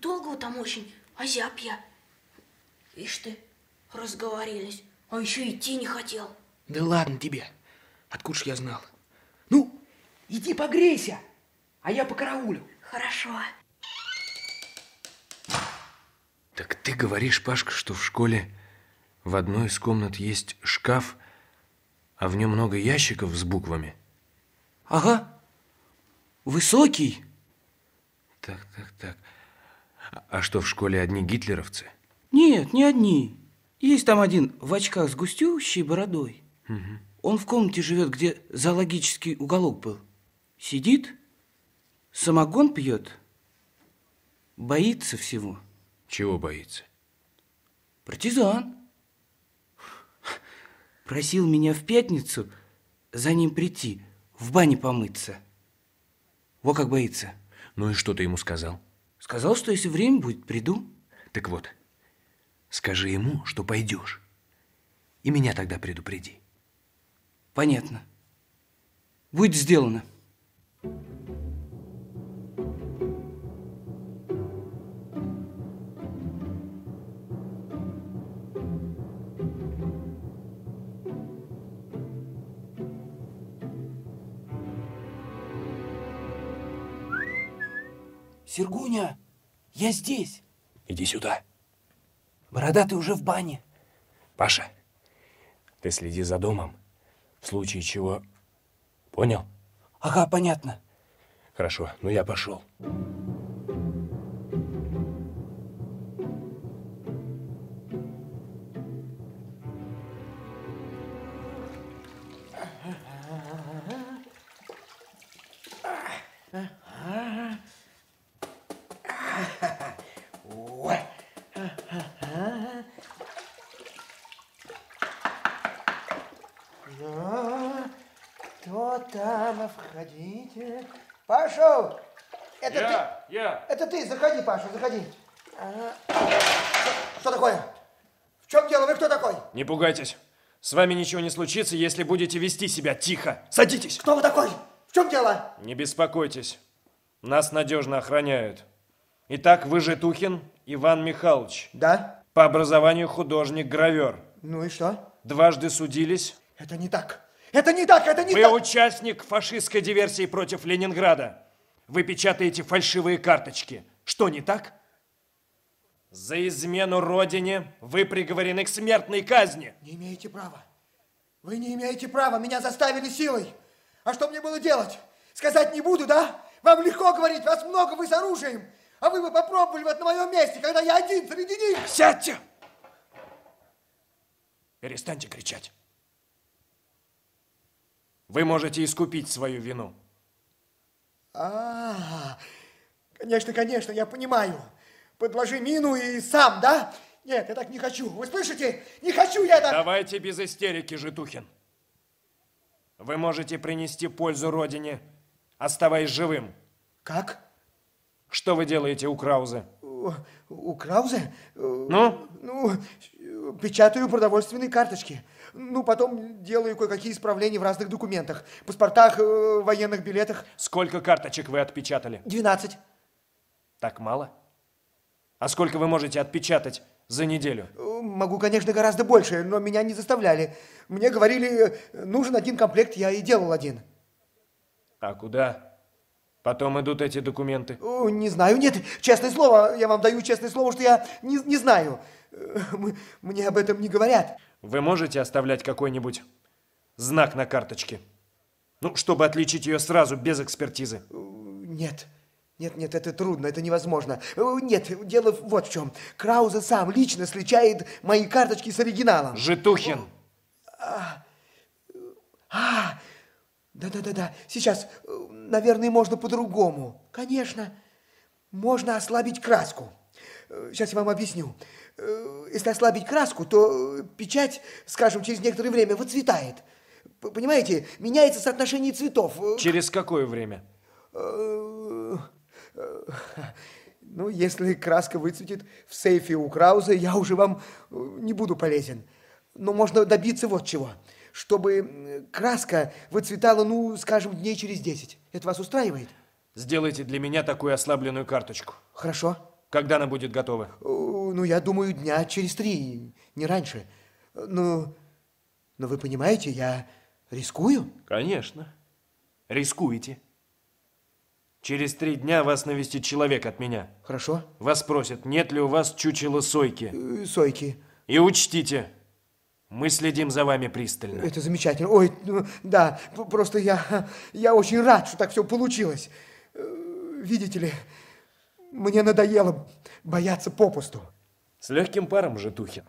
долго вы там очень озяб я. Ишь ты, разговорились, а еще идти не хотел. Да ладно тебе, откуда ж я знал? Ну, иди погрейся, а я по караулю. Хорошо. Так ты говоришь, Пашка, что в школе в одной из комнат есть шкаф, а в нем много ящиков с буквами? Ага, высокий. Так, так, так. А- что, в школе одни гитлеровцы? Нет, не одни. Есть там один в очках с густющей бородой. Он в комнате живет, где зоологический уголок был. Сидит, самогон пьет, боится всего. Чего боится? Партизан. Просил меня в пятницу за ним прийти, в бане помыться. Во как боится. Ну и что ты ему сказал? Сказал, что если время будет, приду. Так вот, скажи ему, что пойдешь. И меня тогда предупреди. Понятно. Будет сделано. Сергуня, я здесь. Иди сюда. Бородатый уже в бане. Паша, ты следи за домом. В случае чего... Понял? Ага, понятно. Хорошо, ну я пошел. Кто там? Входите. Паша! Это Я, ты? я. Это ты, заходи, Паша, заходи. Ага. Что, что такое? В чем дело? Вы кто такой? Не пугайтесь. С вами ничего не случится, если будете вести себя тихо. Садитесь. Кто вы такой? В чем дело? Не беспокойтесь. Нас надежно охраняют. Итак, вы Житухин Иван Михайлович. Да? По образованию художник-гравер. Ну и что? Дважды судились. Это не так. Это не так, это не Вы так. участник фашистской диверсии против Ленинграда. Вы печатаете фальшивые карточки. Что не так? За измену родине вы приговорены к смертной казни. Не имеете права. Вы не имеете права. Меня заставили силой. А что мне было делать? Сказать не буду, да? Вам легко говорить, вас много, вы с оружием. А вы бы попробовали вот на моем месте, когда я один среди них. Сядьте! Перестаньте кричать. Вы можете искупить свою вину. А, конечно, конечно, я понимаю. Подложи мину и сам, да? Нет, я так не хочу. Вы слышите? Не хочу я так. Давайте без истерики, Житухин. Вы можете принести пользу Родине, оставаясь живым. Как? Что вы делаете у Краузы? У, Краузе? Ну? Ну, печатаю продовольственные карточки. Ну, потом делаю кое-какие исправления в разных документах. Паспортах, э, военных билетах. Сколько карточек вы отпечатали? 12. Так мало? А сколько вы можете отпечатать за неделю? Э, Могу, конечно, гораздо больше, но меня не заставляли. Мне говорили, э, нужен один комплект, я и делал один. А куда потом идут эти документы? О, Не знаю, нет, честное слово, я вам даю честное слово, что я не, не знаю. Э, Мне об этом не говорят. Вы можете оставлять какой-нибудь знак на карточке? Ну, чтобы отличить ее сразу, без экспертизы. Нет, нет, нет, это трудно, это невозможно. Э, Нет, дело вот в чем. Краузе сам лично сличает мои карточки с оригиналом. Житухин, А, да-да-да-да, сейчас, э, наверное, можно по-другому. Конечно, можно ослабить краску. Э, Сейчас я вам объясню. Э, Если ослабить краску, то печать, скажем, через некоторое время выцветает. Понимаете, меняется соотношение цветов. Через какое время? Ну, если краска выцветит в сейфе у Крауза, я уже вам не буду полезен. Но можно добиться вот чего. Чтобы краска выцветала, ну, скажем, дней через 10. Это вас устраивает? Сделайте для меня такую ослабленную карточку. Хорошо. Когда она будет готова? Ну, я думаю, дня через три, не раньше. Ну, но вы понимаете, я рискую. Конечно. Рискуете. Через три дня вас навестит человек от меня. Хорошо? Вас спросят, нет ли у вас чучела сойки. Э, Сойки. И учтите, мы следим за вами пристально. Это замечательно. Ой, ну, да, просто я, я очень рад, что так все получилось. Э, Видите ли, мне надоело бояться попусту. С легким паром, Житухин.